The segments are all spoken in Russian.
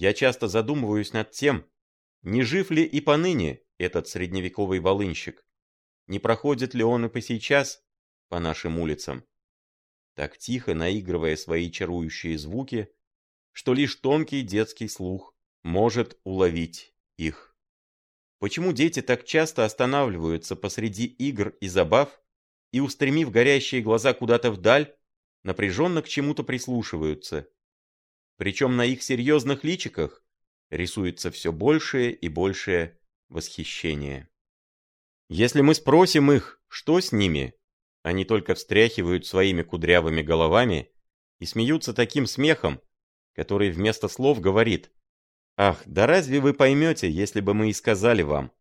Я часто задумываюсь над тем, не жив ли и поныне этот средневековый волынщик, не проходит ли он и по сейчас по нашим улицам, так тихо наигрывая свои чарующие звуки, что лишь тонкий детский слух может уловить их. Почему дети так часто останавливаются посреди игр и забав и, устремив горящие глаза куда-то вдаль, напряженно к чему-то прислушиваются? Причем на их серьезных личиках рисуется все большее и большее восхищение. Если мы спросим их, что с ними, они только встряхивают своими кудрявыми головами и смеются таким смехом, который вместо слов говорит «Ах, да разве вы поймете, если бы мы и сказали вам?»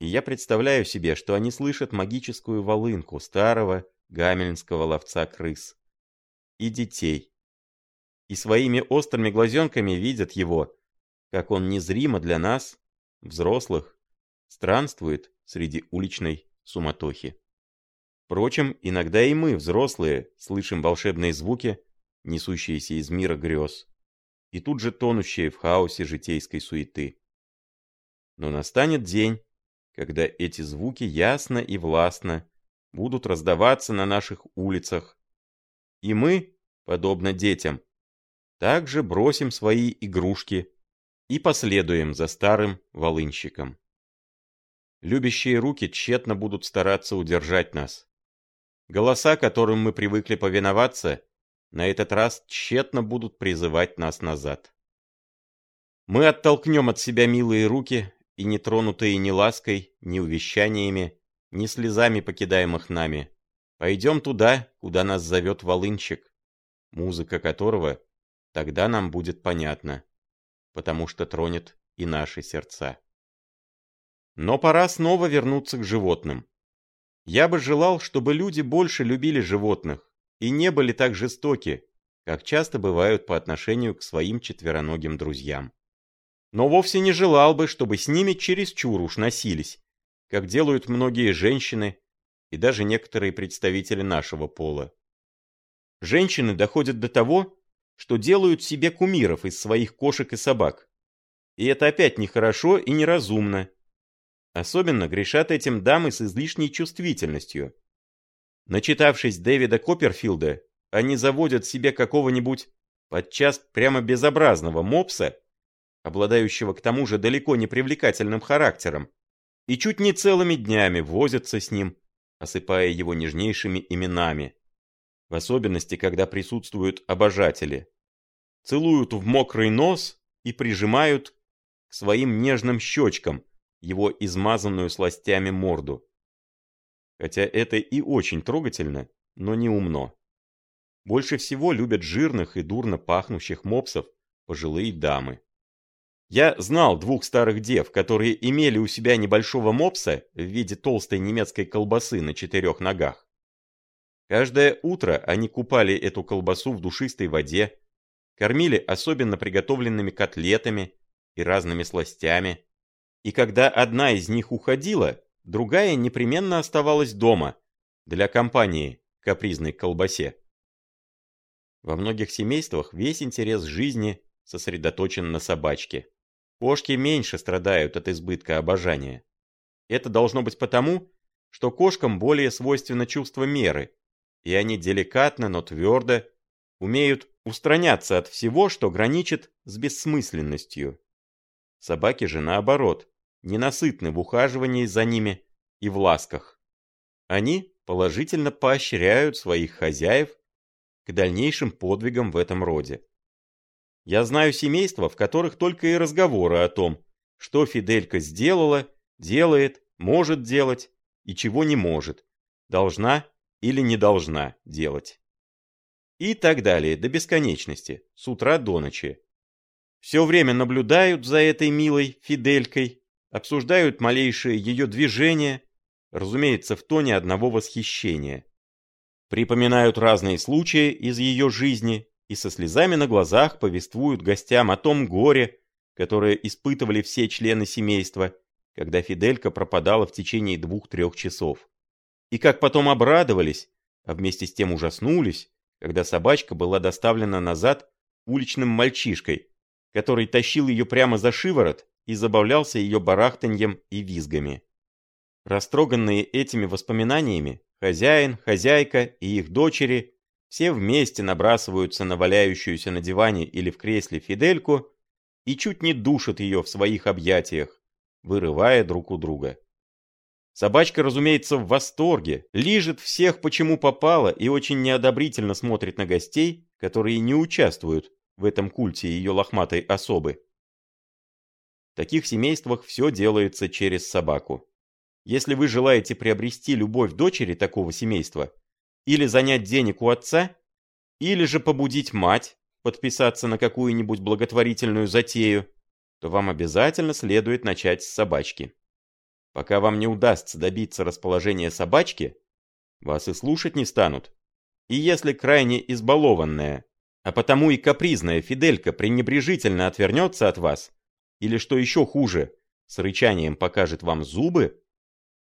И я представляю себе, что они слышат магическую волынку старого гамельнского ловца крыс. И детей. И своими острыми глазенками видят его, как он незримо для нас, взрослых, странствует среди уличной суматохи. Впрочем, иногда и мы, взрослые, слышим волшебные звуки, несущиеся из мира грез, и тут же тонущие в хаосе житейской суеты. Но настанет день, когда эти звуки ясно и властно будут раздаваться на наших улицах, и мы, подобно детям, также бросим свои игрушки и последуем за старым волынщиком. Любящие руки тщетно будут стараться удержать нас. Голоса, которым мы привыкли повиноваться, на этот раз тщетно будут призывать нас назад. Мы оттолкнем от себя милые руки, и не тронутые ни лаской, ни увещаниями, ни слезами покидаемых нами, пойдем туда, куда нас зовет волынчик, музыка которого тогда нам будет понятна, потому что тронет и наши сердца. Но пора снова вернуться к животным. Я бы желал, чтобы люди больше любили животных и не были так жестоки, как часто бывают по отношению к своим четвероногим друзьям. Но вовсе не желал бы, чтобы с ними чересчур уж носились, как делают многие женщины и даже некоторые представители нашего пола. Женщины доходят до того, что делают себе кумиров из своих кошек и собак. И это опять нехорошо и неразумно, Особенно грешат этим дамы с излишней чувствительностью. Начитавшись Дэвида Копперфилда, они заводят себе какого-нибудь, подчас прямо безобразного мопса, обладающего к тому же далеко не привлекательным характером, и чуть не целыми днями возятся с ним, осыпая его нежнейшими именами. В особенности, когда присутствуют обожатели. Целуют в мокрый нос и прижимают к своим нежным щечкам, его измазанную сластями морду. Хотя это и очень трогательно, но не умно. Больше всего любят жирных и дурно пахнущих мопсов пожилые дамы. Я знал двух старых дев, которые имели у себя небольшого мопса в виде толстой немецкой колбасы на четырех ногах. Каждое утро они купали эту колбасу в душистой воде, кормили особенно приготовленными котлетами и разными сластями, и когда одна из них уходила, другая непременно оставалась дома для компании капризной колбасе. Во многих семействах весь интерес жизни сосредоточен на собачке. Кошки меньше страдают от избытка обожания. Это должно быть потому, что кошкам более свойственно чувство меры, и они деликатно, но твердо умеют устраняться от всего, что граничит с бессмысленностью. Собаки же наоборот, ненасытны в ухаживании за ними и в ласках. Они положительно поощряют своих хозяев к дальнейшим подвигам в этом роде. Я знаю семейства, в которых только и разговоры о том, что Фиделька сделала, делает, может делать и чего не может, должна или не должна делать. И так далее, до бесконечности, с утра до ночи. Все время наблюдают за этой милой Фиделькой, обсуждают малейшие ее движения, разумеется, в тоне одного восхищения. Припоминают разные случаи из ее жизни и со слезами на глазах повествуют гостям о том горе, которое испытывали все члены семейства, когда Фиделька пропадала в течение двух-трех часов. И как потом обрадовались, а вместе с тем ужаснулись, когда собачка была доставлена назад уличным мальчишкой, который тащил ее прямо за шиворот и забавлялся ее барахтаньем и визгами. Растроганные этими воспоминаниями, хозяин, хозяйка и их дочери все вместе набрасываются на валяющуюся на диване или в кресле Фидельку и чуть не душат ее в своих объятиях, вырывая друг у друга. Собачка, разумеется, в восторге, лижет всех почему попало и очень неодобрительно смотрит на гостей, которые не участвуют в этом культе ее лохматой особы. В таких семействах все делается через собаку. Если вы желаете приобрести любовь дочери такого семейства, или занять денег у отца, или же побудить мать подписаться на какую-нибудь благотворительную затею, то вам обязательно следует начать с собачки. Пока вам не удастся добиться расположения собачки, вас и слушать не станут. И если крайне избалованная, а потому и капризная Фиделька пренебрежительно отвернется от вас, или что еще хуже, с рычанием покажет вам зубы,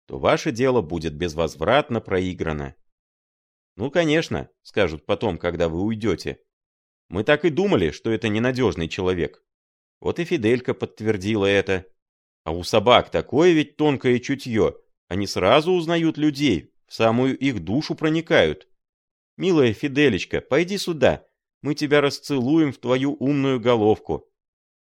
то ваше дело будет безвозвратно проиграно. Ну, конечно, скажут потом, когда вы уйдете. Мы так и думали, что это ненадежный человек. Вот и Фиделька подтвердила это. А у собак такое ведь тонкое чутье. Они сразу узнают людей, в самую их душу проникают. Милая Фиделечка, пойди сюда. Мы тебя расцелуем в твою умную головку.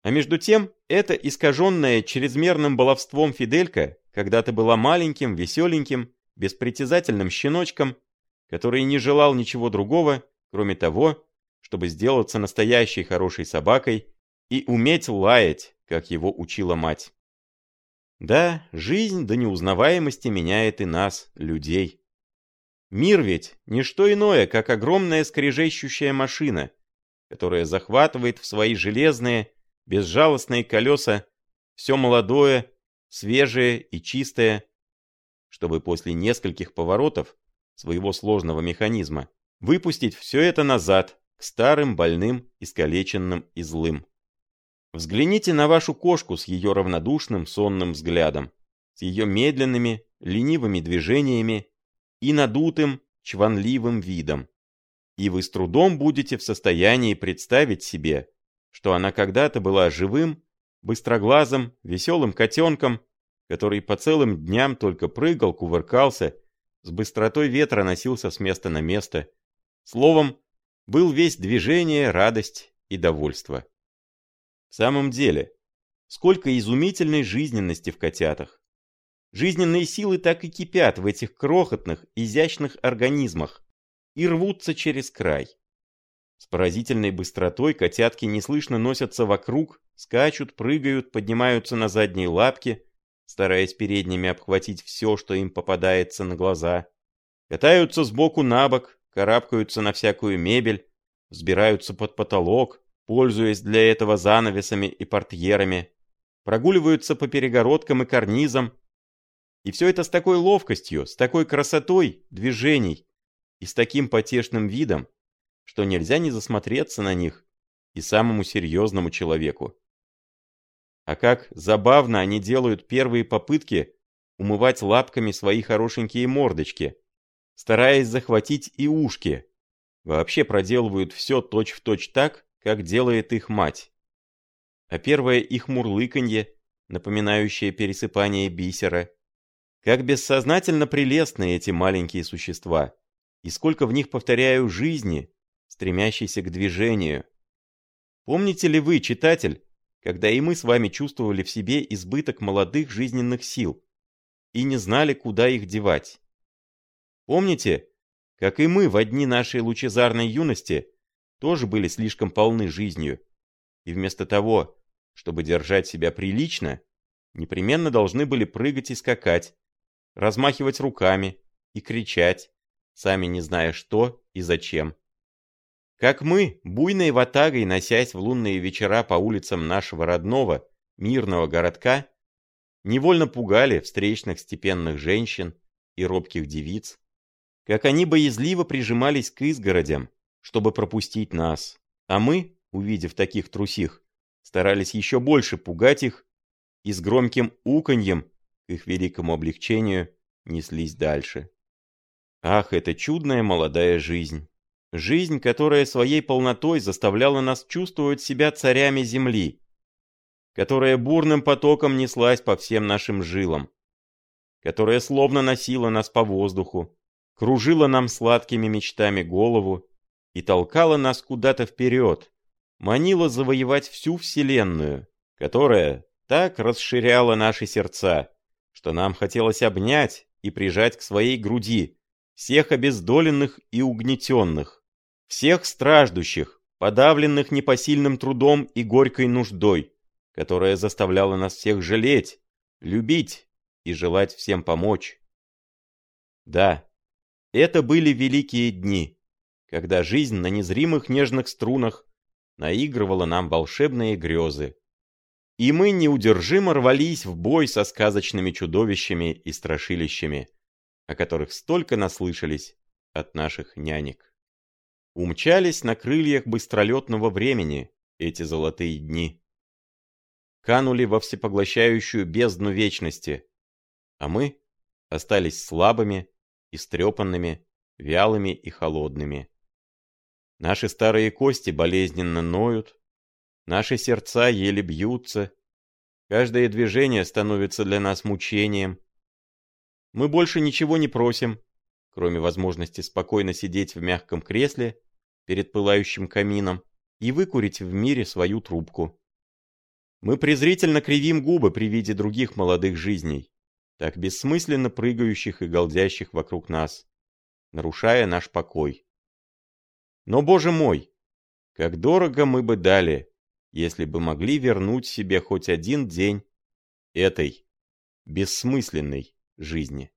А между тем, эта искаженная чрезмерным баловством Фиделька когда-то была маленьким, веселеньким, беспритязательным щеночком, который не желал ничего другого, кроме того, чтобы сделаться настоящей хорошей собакой и уметь лаять, как его учила мать. Да, жизнь до неузнаваемости меняет и нас, людей. Мир ведь не что иное, как огромная скрежещущая машина, которая захватывает в свои железные, безжалостные колеса все молодое, свежее и чистое, чтобы после нескольких поворотов своего сложного механизма выпустить все это назад к старым, больным, искалеченным и злым. Взгляните на вашу кошку с ее равнодушным сонным взглядом, с ее медленными, ленивыми движениями и надутым, чванливым видом. И вы с трудом будете в состоянии представить себе, что она когда-то была живым, быстроглазым, веселым котенком, который по целым дням только прыгал, кувыркался, с быстротой ветра носился с места на место. Словом, был весь движение, радость и довольство. В самом деле, сколько изумительной жизненности в котятах. Жизненные силы так и кипят в этих крохотных, изящных организмах и рвутся через край. С поразительной быстротой котятки неслышно носятся вокруг, скачут, прыгают, поднимаются на задние лапки, стараясь передними обхватить все, что им попадается на глаза, катаются сбоку на бок, карабкаются на всякую мебель, взбираются под потолок, пользуясь для этого занавесами и портьерами, прогуливаются по перегородкам и карнизам. И все это с такой ловкостью, с такой красотой движений и с таким потешным видом, что нельзя не засмотреться на них и самому серьезному человеку. А как забавно они делают первые попытки умывать лапками свои хорошенькие мордочки, стараясь захватить и ушки. Вообще проделывают все точь-в-точь так, как делает их мать. А первое их мурлыканье, напоминающее пересыпание бисера. Как бессознательно прелестны эти маленькие существа, и сколько в них, повторяю, жизни, стремящейся к движению. Помните ли вы, читатель, когда и мы с вами чувствовали в себе избыток молодых жизненных сил и не знали, куда их девать? Помните, как и мы в дни нашей лучезарной юности тоже были слишком полны жизнью, и вместо того, чтобы держать себя прилично, непременно должны были прыгать и скакать, размахивать руками и кричать, сами не зная что и зачем. Как мы, буйной ватагой носясь в лунные вечера по улицам нашего родного, мирного городка, невольно пугали встречных степенных женщин и робких девиц, как они боязливо прижимались к изгородям, чтобы пропустить нас, а мы, увидев таких трусих, старались еще больше пугать их и с громким уканьем, к их великому облегчению, неслись дальше. Ах, это чудная молодая жизнь! Жизнь, которая своей полнотой заставляла нас чувствовать себя царями земли, которая бурным потоком неслась по всем нашим жилам, которая словно носила нас по воздуху, кружила нам сладкими мечтами голову и толкала нас куда-то вперед, манила завоевать всю Вселенную, которая так расширяла наши сердца, что нам хотелось обнять и прижать к своей груди всех обездоленных и угнетенных, всех страждущих, подавленных непосильным трудом и горькой нуждой, которая заставляла нас всех жалеть, любить и желать всем помочь. Да, это были великие дни, когда жизнь на незримых нежных струнах наигрывала нам волшебные грезы. И мы неудержимо рвались в бой со сказочными чудовищами и страшилищами, о которых столько наслышались от наших нянек. Умчались на крыльях быстролетного времени эти золотые дни. Канули во всепоглощающую бездну вечности, а мы остались слабыми, истрепанными, вялыми и холодными. Наши старые кости болезненно ноют, наши сердца еле бьются, каждое движение становится для нас мучением. Мы больше ничего не просим, кроме возможности спокойно сидеть в мягком кресле перед пылающим камином и выкурить в мире свою трубку. Мы презрительно кривим губы при виде других молодых жизней, так бессмысленно прыгающих и голдящих вокруг нас, нарушая наш покой. Но, боже мой, как дорого мы бы дали, если бы могли вернуть себе хоть один день этой бессмысленной жизни.